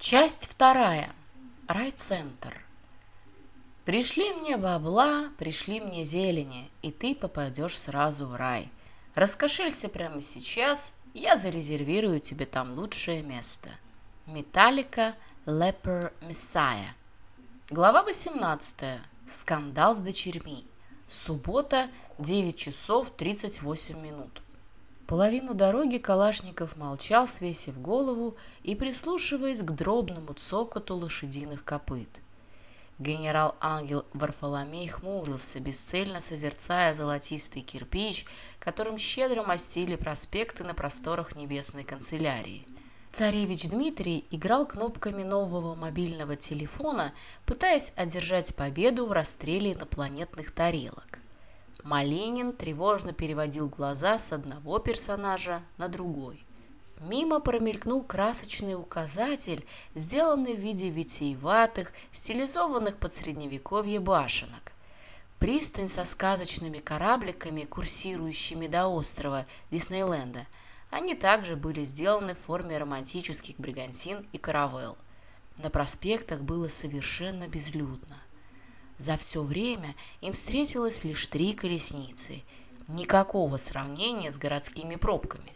Часть вторая. Райцентр. Пришли мне бабла, пришли мне зелени, и ты попадешь сразу в рай. Раскошелься прямо сейчас, я зарезервирую тебе там лучшее место. Металлика Лепер Мессая. Глава 18. Скандал с дочерьми. Суббота, 9 часов 38 минут. Половину дороги Калашников молчал, свесив голову и прислушиваясь к дробному цокоту лошадиных копыт. Генерал-ангел Варфоломей хмурился, бесцельно созерцая золотистый кирпич, которым щедро мастили проспекты на просторах небесной канцелярии. Царевич Дмитрий играл кнопками нового мобильного телефона, пытаясь одержать победу в расстреле инопланетных тарелок. Малинин тревожно переводил глаза с одного персонажа на другой. Мимо промелькнул красочный указатель, сделанный в виде витиеватых, стилизованных под средневековье башенок. Пристань со сказочными корабликами, курсирующими до острова Диснейленда. Они также были сделаны в форме романтических бригантин и каравелл. На проспектах было совершенно безлюдно – за все время им встретилось лишь три колесницы. Никакого сравнения с городскими пробками.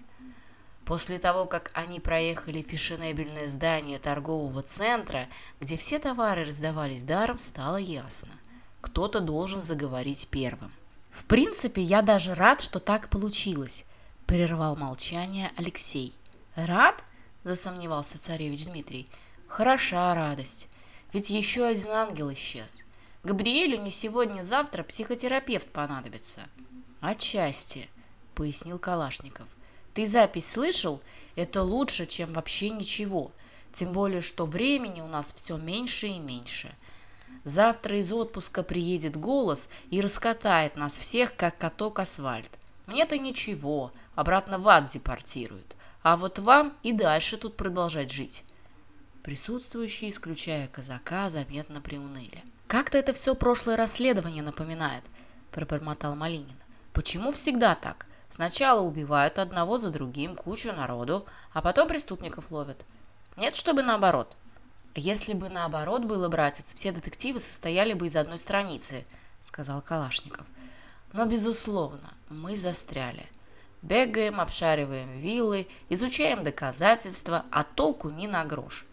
После того, как они проехали фешенебельное здание торгового центра, где все товары раздавались даром, стало ясно. Кто-то должен заговорить первым. «В принципе, я даже рад, что так получилось», – прервал молчание Алексей. «Рад?» – засомневался царевич Дмитрий. «Хороша радость, ведь еще один ангел исчез. Габриэлю не сегодня-завтра психотерапевт понадобится». «Отчасти», — пояснил Калашников. «Ты запись слышал? Это лучше, чем вообще ничего. Тем более, что времени у нас все меньше и меньше. Завтра из отпуска приедет голос и раскатает нас всех, как каток асфальт. Мне-то ничего, обратно в ад депортируют. А вот вам и дальше тут продолжать жить». Присутствующие, исключая казака, заметно приуныли как-то это все прошлое расследование напоминает», – пробормотал Малинин. «Почему всегда так? Сначала убивают одного за другим кучу народу, а потом преступников ловят. Нет, чтобы наоборот». «Если бы наоборот было, братец, все детективы состояли бы из одной страницы», – сказал Калашников. «Но, безусловно, мы застряли. Бегаем, обшариваем виллы, изучаем доказательства, а толку ни на грош».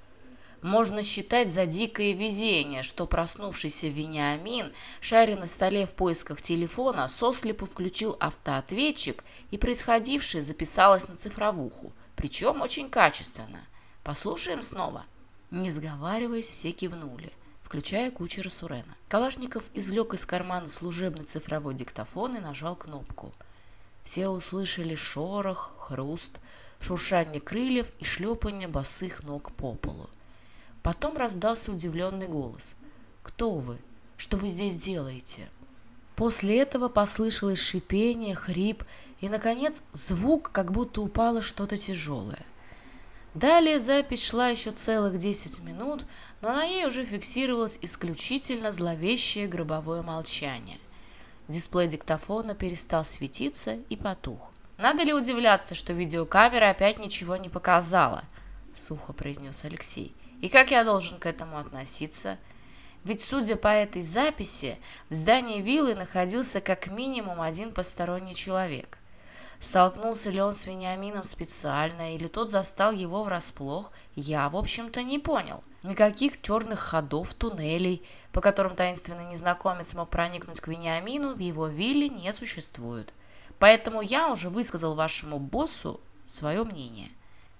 Можно считать за дикое везение, что проснувшийся Вениамин, шаря на столе в поисках телефона, сослепу включил автоответчик, и происходившее записалось на цифровуху, причем очень качественно. Послушаем снова. Не сговариваясь, все кивнули, включая кучера Сурена. Калашников извлек из кармана служебный цифровой диктофон и нажал кнопку. Все услышали шорох, хруст, шуршание крыльев и шлепание босых ног по полу. Потом раздался удивленный голос. «Кто вы? Что вы здесь делаете?» После этого послышалось шипение, хрип и, наконец, звук, как будто упало что-то тяжелое. Далее запись шла еще целых 10 минут, но на ней уже фиксировалось исключительно зловещее гробовое молчание. Дисплей диктофона перестал светиться и потух. «Надо ли удивляться, что видеокамера опять ничего не показала?» – сухо произнес Алексей. И как я должен к этому относиться? Ведь, судя по этой записи, в здании виллы находился как минимум один посторонний человек. Столкнулся ли он с Вениамином специально, или тот застал его врасплох, я, в общем-то, не понял. Никаких черных ходов, туннелей, по которым таинственный незнакомец мог проникнуть к Вениамину, в его вилле не существует. Поэтому я уже высказал вашему боссу свое мнение.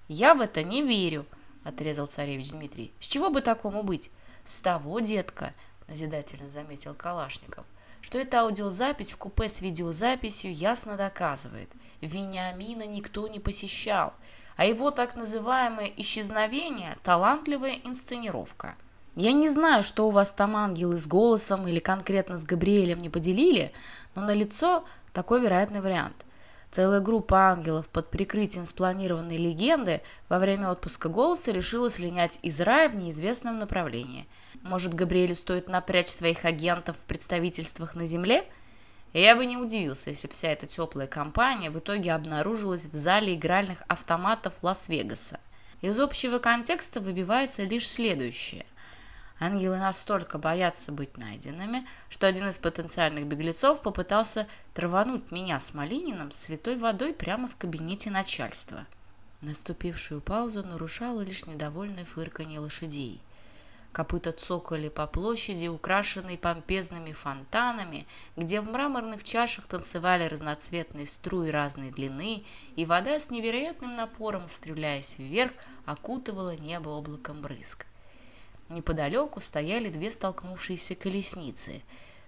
Я в это не верю –— отрезал царевич Дмитрий. «С чего бы такому быть?» «С того, детка», — назидательно заметил Калашников, «что эта аудиозапись в купе с видеозаписью ясно доказывает. Вениамина никто не посещал, а его так называемое исчезновение – талантливая инсценировка». Я не знаю, что у вас там ангелы с голосом или конкретно с Габриэлем не поделили, но на лицо такой вероятный вариант – Целая группа ангелов под прикрытием спланированной легенды во время отпуска голоса решила слинять из рая в неизвестном направлении. Может, Габриэлю стоит напрячь своих агентов в представительствах на земле? Я бы не удивился, если вся эта теплая компания в итоге обнаружилась в зале игральных автоматов Лас-Вегаса. Из общего контекста выбиваются лишь следующее. Ангелы настолько боятся быть найденными, что один из потенциальных беглецов попытался травануть меня с Малининым святой водой прямо в кабинете начальства. Наступившую паузу нарушало лишь недовольное фырканье лошадей. Копыта цокали по площади, украшенной помпезными фонтанами, где в мраморных чашах танцевали разноцветные струи разной длины, и вода с невероятным неподалеку стояли две столкнувшиеся колесницы.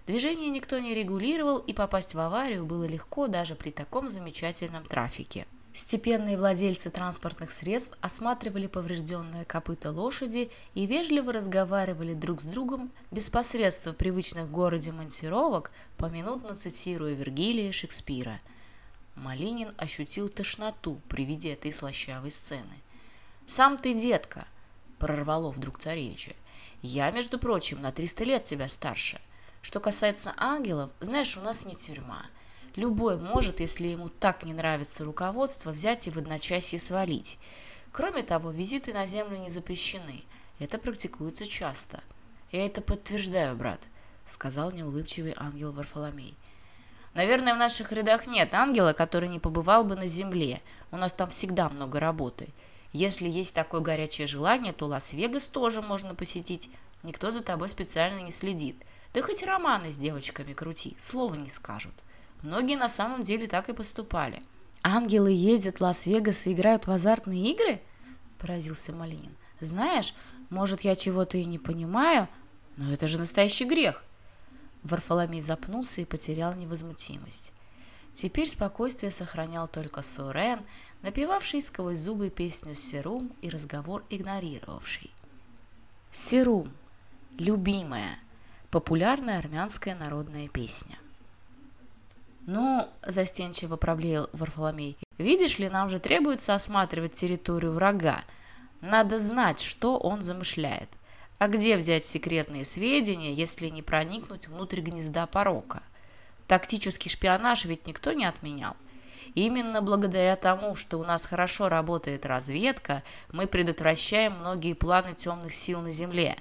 Движение никто не регулировал, и попасть в аварию было легко даже при таком замечательном трафике. Степенные владельцы транспортных средств осматривали поврежденные копыта лошади и вежливо разговаривали друг с другом без посредства привычных в городе монтировок, поминутно цитируя Вергилия и Шекспира. Малинин ощутил тошноту при виде этой слащавой сцены. «Сам ты, детка, прорвало вдруг царевича. «Я, между прочим, на 300 лет тебя старше. Что касается ангелов, знаешь, у нас не тюрьма. Любой может, если ему так не нравится руководство, взять и в одночасье свалить. Кроме того, визиты на землю не запрещены. Это практикуется часто. Я это подтверждаю, брат», — сказал неулыбчивый ангел Варфоломей. «Наверное, в наших рядах нет ангела, который не побывал бы на земле. У нас там всегда много работы. Если есть такое горячее желание, то Лас-Вегас тоже можно посетить. Никто за тобой специально не следит. Да хоть романы с девочками крути, слова не скажут. Многие на самом деле так и поступали. «Ангелы ездят в Лас-Вегас и играют в азартные игры?» – поразился Малинин. «Знаешь, может, я чего-то и не понимаю, но это же настоящий грех!» Варфоломей запнулся и потерял невозмутимость. Теперь спокойствие сохранял только Сурен, Напевавший сквозь зубы песню «Серум» и разговор игнорировавший. «Серум» – любимая, популярная армянская народная песня. «Ну, – застенчиво проблеял Варфоломей, – видишь ли, нам же требуется осматривать территорию врага. Надо знать, что он замышляет. А где взять секретные сведения, если не проникнуть внутрь гнезда порока? Тактический шпионаж ведь никто не отменял. Именно благодаря тому, что у нас хорошо работает разведка, мы предотвращаем многие планы темных сил на Земле.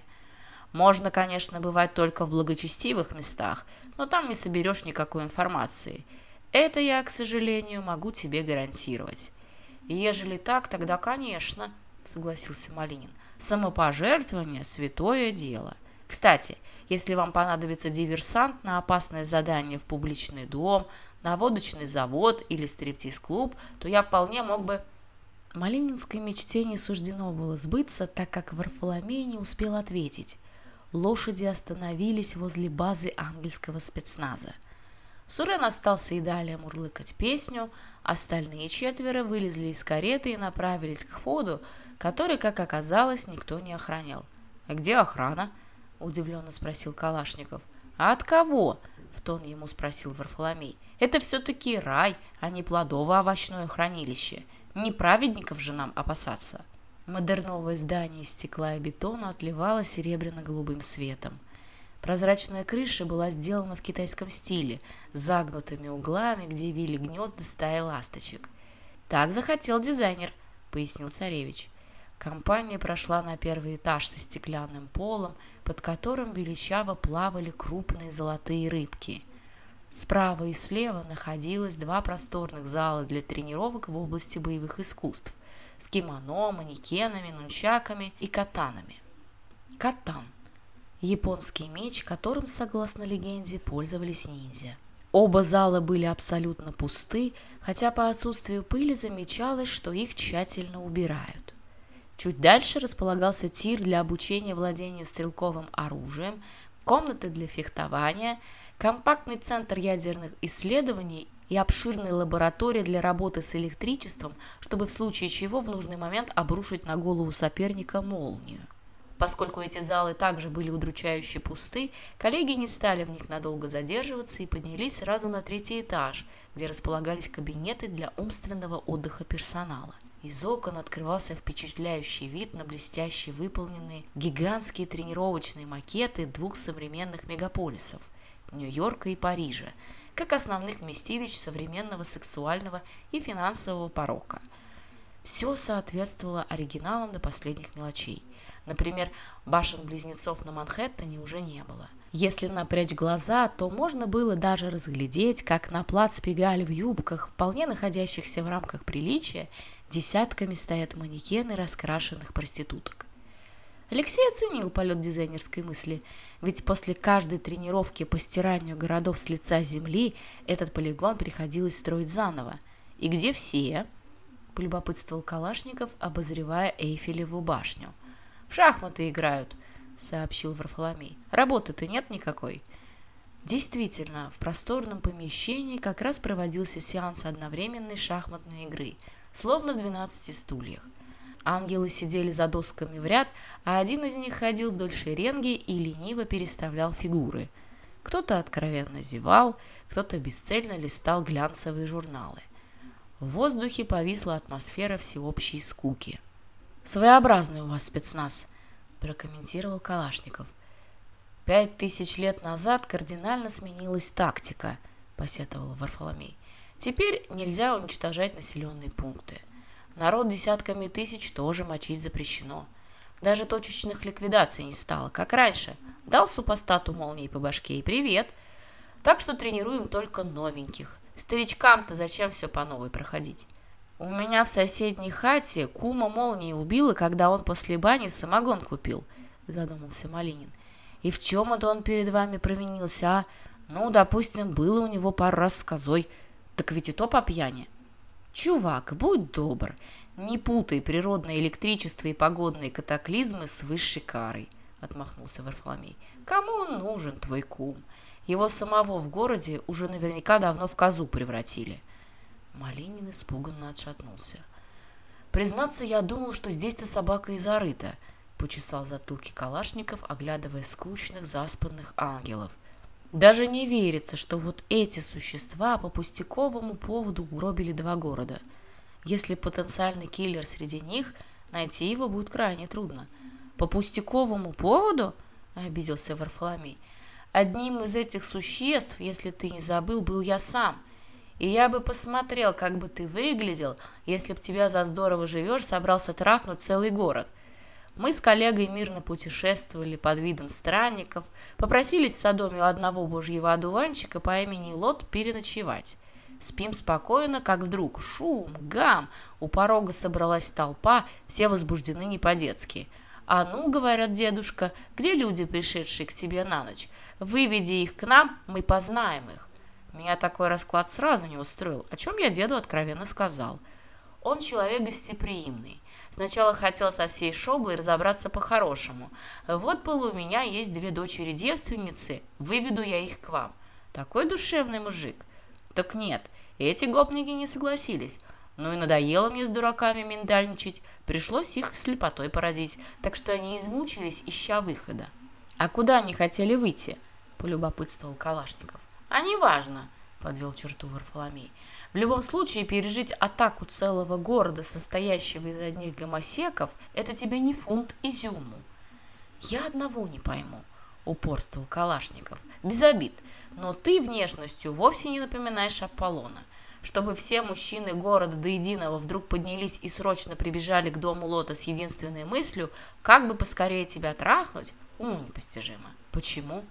Можно, конечно, бывать только в благочестивых местах, но там не соберешь никакой информации. Это я, к сожалению, могу тебе гарантировать. Ежели так, тогда, конечно, согласился Малинин. Самопожертвование – святое дело. Кстати, если вам понадобится диверсант на опасное задание в публичный дом – на водочный завод или стриптиз-клуб, то я вполне мог бы... Малининское мечте не суждено было сбыться, так как Варфоломей не успел ответить. Лошади остановились возле базы ангельского спецназа. Сурен остался и далее мурлыкать песню, остальные четверо вылезли из кареты и направились к входу, который, как оказалось, никто не охранял. «А «Где охрана?» – удивленно спросил Калашников. «А от кого?» В тон ему спросил Варфоломей. «Это все-таки рай, а не плодово-овощное хранилище. Не праведников же нам опасаться». Модерновое здание из стекла и бетона отливало серебряно-голубым светом. Прозрачная крыша была сделана в китайском стиле, с загнутыми углами, где вили гнезда стаи ласточек. «Так захотел дизайнер», — пояснил царевич. Компания прошла на первый этаж со стеклянным полом, под которым величаво плавали крупные золотые рыбки. Справа и слева находилось два просторных зала для тренировок в области боевых искусств с кимоно, манекенами, нунчаками и катанами. Катан – японский меч, которым, согласно легенде, пользовались ниндзя. Оба зала были абсолютно пусты, хотя по отсутствию пыли замечалось, что их тщательно убирают – Чуть Дальше располагался тир для обучения владению стрелковым оружием, комнаты для фехтования, компактный центр ядерных исследований и обширная лаборатория для работы с электричеством, чтобы в случае чего в нужный момент обрушить на голову соперника молнию. Поскольку эти залы также были удручающе пусты, коллеги не стали в них надолго задерживаться и поднялись сразу на третий этаж, где располагались кабинеты для умственного отдыха персонала. Из окон открывался впечатляющий вид на блестяще выполненные гигантские тренировочные макеты двух современных мегаполисов – Нью-Йорка и Парижа, как основных вместилищ современного сексуального и финансового порока. Все соответствовало оригиналам до последних мелочей. Например, башен-близнецов на Манхэттене уже не было. Если напрячь глаза, то можно было даже разглядеть, как на плац пегаль в юбках, вполне находящихся в рамках приличия, десятками стоят манекены раскрашенных проституток. Алексей оценил полет дизайнерской мысли, ведь после каждой тренировки по стиранию городов с лица земли этот полигон приходилось строить заново. И где все? – полюбопытствовал Калашников, обозревая Эйфелеву башню. «В шахматы играют», сообщил Варфоломей. «Работы-то нет никакой». Действительно, в просторном помещении как раз проводился сеанс одновременной шахматной игры, словно в 12 стульях. Ангелы сидели за досками в ряд, а один из них ходил вдоль шеренги и лениво переставлял фигуры. Кто-то откровенно зевал, кто-то бесцельно листал глянцевые журналы. В воздухе повисла атмосфера всеобщей скуки. «Своеобразный у вас спецназ», прокомментировал Калашников. «Пять тысяч лет назад кардинально сменилась тактика», – посетовал Варфоломей. «Теперь нельзя уничтожать населенные пункты. Народ десятками тысяч тоже мочить запрещено. Даже точечных ликвидаций не стало, как раньше. Дал супостату молнии по башке и привет. Так что тренируем только новеньких. Старичкам-то зачем все по новой проходить?» У меня в соседней хате кума молнии убила, когда он после бани самогон купил», — задумался Малинин. «И в чем это он перед вами провинился, а? Ну, допустим, было у него пару раз с козой. Так ведь и то по пьяни». «Чувак, будь добр, не путай природное электричество и погодные катаклизмы с высшей карой», — отмахнулся Варфоломей. «Кому он нужен, твой кум? Его самого в городе уже наверняка давно в козу превратили». — Малинин испуганно отшатнулся. Признаться, я думал, что здесь-то собака и зарыта, почесал затылки калашников, оглядывая скучных, заспанных ангелов. Даже не верится, что вот эти существа по пустяковому поводу угробили два города. Если потенциальный киллер среди них, найти его будет крайне трудно. По пустяковому поводу? Обиделся Варфоломей. Одним из этих существ, если ты не забыл, был я сам – И я бы посмотрел, как бы ты выглядел, если б тебя за здорово живешь собрался трахнуть целый город – мы с коллегой мирно путешествовали под видом странников, попросились в Содоме у одного божьего одуванчика по имени Лот переночевать. Спим спокойно, как вдруг шум, гам, у порога собралась толпа, все возбуждены не по-детски. «А ну, — говорят дедушка, — где люди, пришедшие к тебе на ночь? Выведи их к нам, мы познаем их». Меня такой расклад сразу не устроил, о чем я деду откровенно сказал. Он человек гостеприимный. Сначала хотел со всей шоблой разобраться по-хорошему. Вот, был у меня есть две дочери-девственницы, выведу я их к вам. Такой душевный мужик. Так нет, эти гопники не согласились. Ну и надоело мне с дураками миндальничать, пришлось их слепотой поразить, так что они измучились, ища выхода. «А куда они хотели выйти?» – полюбопытствовал Калашников. «А неважно», – подвел черту Варфоломей. В любом случае, пережить атаку целого города, состоящего из одних гомосеков, это тебе не фунт изюму. Я одного не пойму, упорствовал Калашников. Без обид, но ты внешностью вовсе не напоминаешь Аполлона. Чтобы все мужчины города до единого вдруг поднялись и срочно прибежали к дому Лота с единственной мыслью, как бы поскорее тебя трахнуть, уму непостижимо. Почему?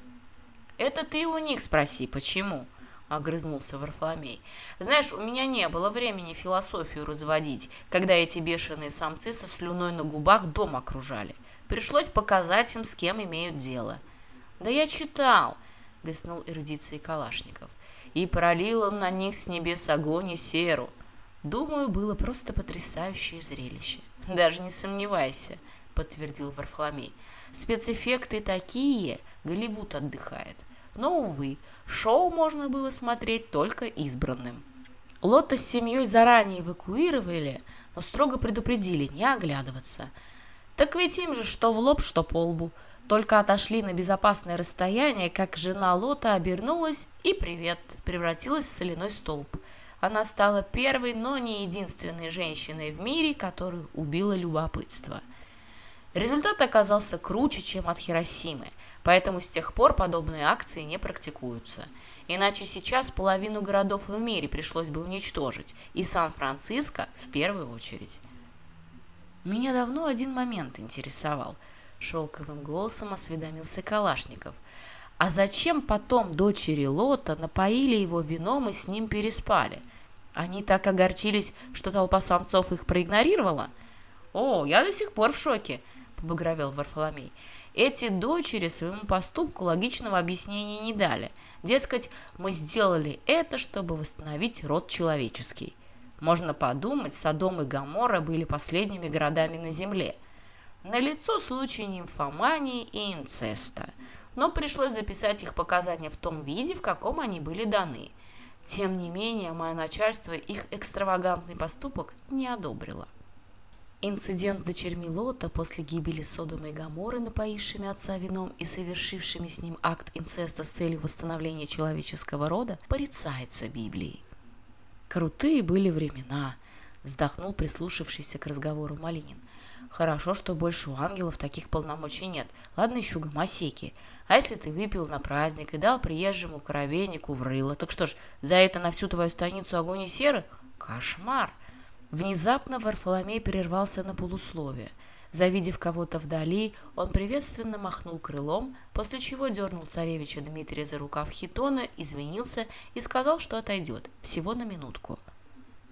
«Это ты у них спроси, почему?» – огрызнулся Варфоломей. «Знаешь, у меня не было времени философию разводить, когда эти бешеные самцы со слюной на губах дом окружали. Пришлось показать им, с кем имеют дело». «Да я читал!» – блеснул эрудицией Калашников. «И пролил он на них с небес огонь и серу. Думаю, было просто потрясающее зрелище. Даже не сомневайся», – подтвердил Варфоломей. «Спецэффекты такие, Голливуд отдыхает». Но, увы, шоу можно было смотреть только избранным. Лотта с семьей заранее эвакуировали, но строго предупредили не оглядываться. Так ведь им же что в лоб, что по лбу. Только отошли на безопасное расстояние, как жена Лота обернулась и привет, превратилась в соляной столб. поэтому с тех пор подобные акции не практикуются. Иначе сейчас половину городов в мире пришлось бы уничтожить, и Сан-Франциско в первую очередь. Меня давно один момент интересовал. Шелковым голосом осведомился Калашников. А зачем потом дочери Лота напоили его вином и с ним переспали? Они так огорчились, что толпа самцов их проигнорировала? «О, я до сих пор в шоке», — побагровел Варфоломей. Эти дочери своему поступку логичного объяснения не дали. Дескать, мы сделали это, чтобы восстановить род человеческий. Можно подумать, Содом и Гамора были последними городами на земле. Налицо случаи нимфомании и инцеста. Но пришлось записать их показания в том виде, в каком они были даны. Тем не менее, мое начальство их экстравагантный поступок не одобрило. Инцидент с дочерьми Лота после гибели Содома и Гаморы, напоившими отца вином и совершившими с ним акт инцеста с целью восстановления человеческого рода, порицается Библией. Крутые были времена, вздохнул прислушавшийся к разговору Малинин. Хорошо, что больше у ангелов таких полномочий нет. Ладно еще гомосеки. А если ты выпил на праздник и дал приезжему коровейнику в рыло, так что ж, за это на всю твою станицу огонь и серы? Кошмар! Внезапно Варфоломей прервался на полусловие. Завидев кого-то вдали, он приветственно махнул крылом, после чего дернул царевича Дмитрия за рукав хитона, извинился и сказал, что отойдет, всего на минутку.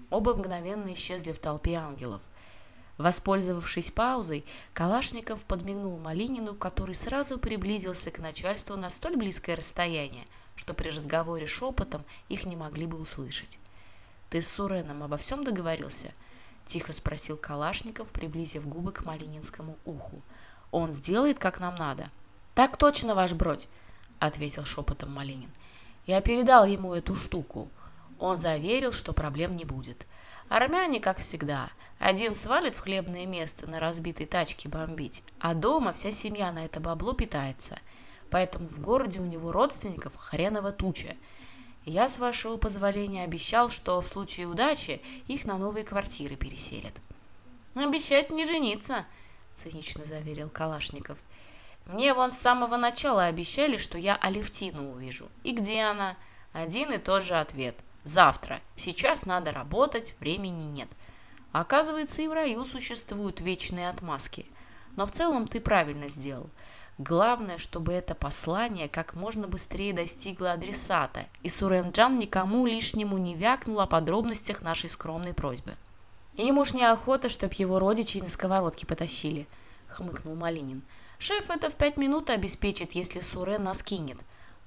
Оба мгновенно исчезли в толпе ангелов. Воспользовавшись паузой, Калашников подмигнул Малинину, который сразу приблизился к начальству на столь близкое расстояние, что при разговоре шепотом их не могли бы услышать. «Ты с Суреном обо всем договорился?» – тихо спросил Калашников, приблизив губы к Малининскому уху. «Он сделает, как нам надо». «Так точно, ваш бродь!» – ответил шепотом Малинин. «Я передал ему эту штуку. Он заверил, что проблем не будет. Армяне, как всегда, один свалит в хлебное место на разбитой тачке бомбить, а дома вся семья на это бабло питается. Поэтому в городе у него родственников хреново туча – я, с вашего позволения, обещал, что в случае удачи их на новые квартиры переселят. «Обещать не жениться», — цинично заверил Калашников. «Мне вон с самого начала обещали, что я Алевтину увижу. И где она?» Один и тот же ответ. «Завтра. Сейчас надо работать, времени нет». Оказывается, и в раю существуют вечные отмазки. Но в целом ты правильно сделал – Главное, чтобы это послание как можно быстрее достигло адресата, и Суренджан никому лишнему не вякнул о подробностях нашей скромной просьбы. «Ему ж неохота, чтоб его родичей на сковородке потащили», — хмыкнул Малинин. «Шеф это в пять минут обеспечит, если Сурен нас кинет.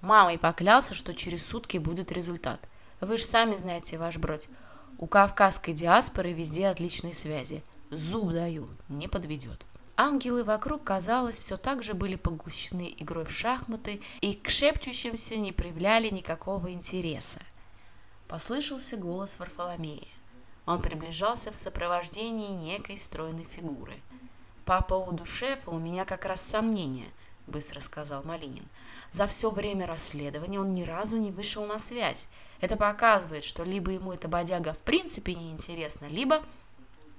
Мамой поклялся, что через сутки будет результат. Вы ж сами знаете, ваш бродь, у кавказской диаспоры везде отличные связи. Зуб даю, не подведет» ангелы вокруг, казалось, все так же были поглощены игрой в шахматы и к шепчущимся не проявляли никакого интереса. Послышался голос Варфоломея. Он приближался в сопровождении некой стройной фигуры. «По поводу шефа у меня как раз сомнения», — быстро сказал Малинин. «За все время расследования он ни разу не вышел на связь. Это показывает, что либо ему эта бодяга в принципе неинтересна, либо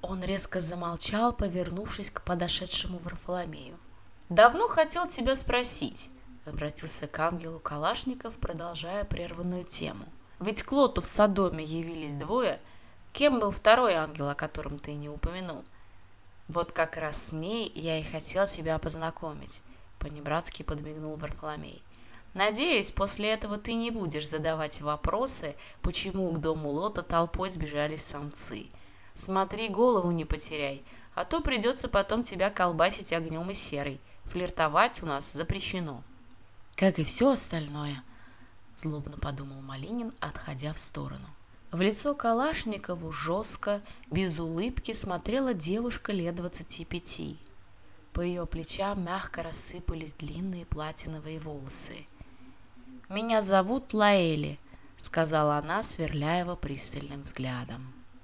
он резко замолчал, повернувшись к подошедшему Варфоломею. «Давно хотел тебя спросить», — обратился к ангелу Калашников, продолжая прерванную тему. «Ведь к Лоту в Содоме явились двое. Кем был второй ангел, о котором ты не упомянул?» «Вот как раз с ней я и хотел тебя познакомить», — понебратски подмигнул Варфоломей. «Надеюсь, после этого ты не будешь задавать вопросы, почему к дому Лота толпой сбежали самцы». Смотри, голову не потеряй, а то придется потом тебя колбасить огнем и серой. Флиртовать у нас запрещено». «Как и все остальное», – злобно подумал Малинин, отходя в сторону. В лицо Калашникову жестко, без улыбки смотрела девушка лет двадцати пяти. По ее плечам мягко рассыпались длинные платиновые волосы. «Меня зовут Лаэли», — сказала она, сверляя его пристальным взглядом.